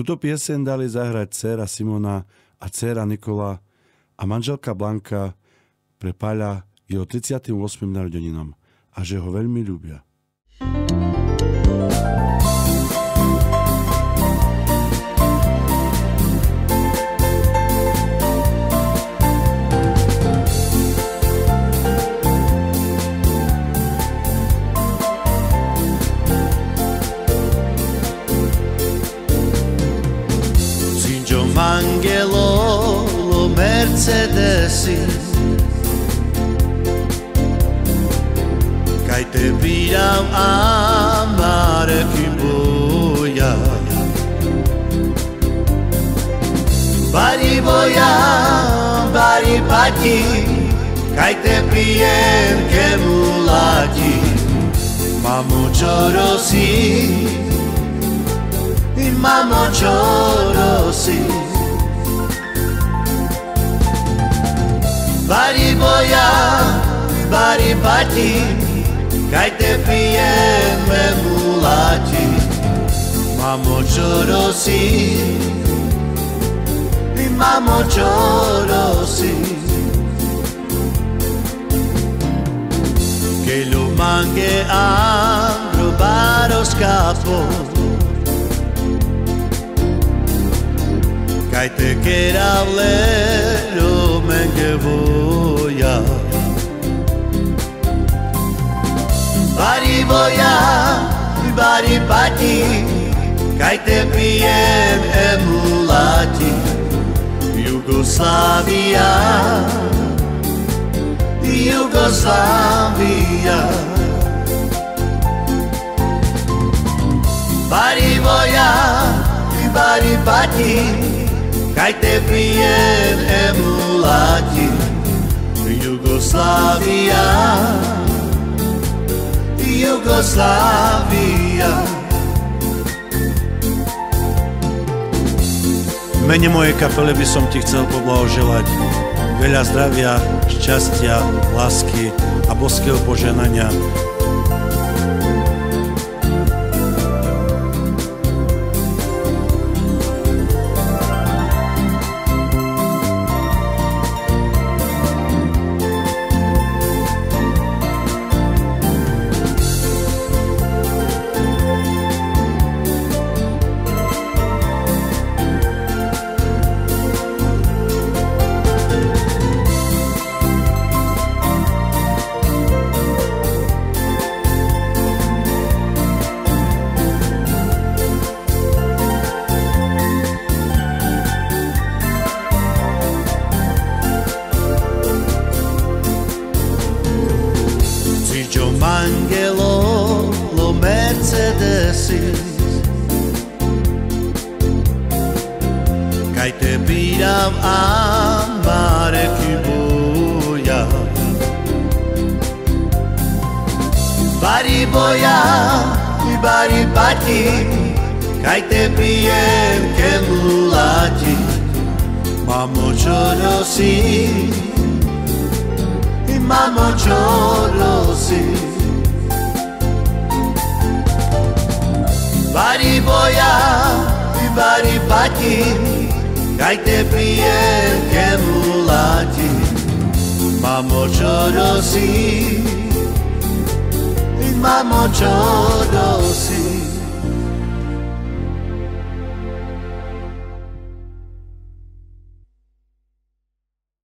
Tuto piesen dali zahrať dcera Simona a dcera Nikola a manželka Blanka pre Paľa jeho 38. narodeninom a že ho veľmi ľúbia. mangelo Manghelolo Mercedesi Kaj te vidam mare kimboja Bari boja, bari pati Kaj te prijem ke mulati Mamo čorosi Mamo čorosi mlati Kaj te pijeme mulati Mamo čoro si I mamo čoro si Que lo mangue a robar os capos Kaj te kera vlero men que voy a Bari boya, bari pati Kajte prijem emulati Yugoslavia, Yugoslavia. Bari boja, bari pati Kajte prijem emulati Yugoslavia. Jugoslávia. V mene mojej kapele by som ti chcel poblahoželať veľa zdravia, šťastia, lásky a boského poženania Mangelo lo Mercedesis Kaj te biram amare kibuja Bari boja i bari pati Kaj te prijem ke Ma Mamo čoro si Mamo si Bari boja i bari pati Kaj te prijete mulati Mamo Ciolosi Mamo Ciolosi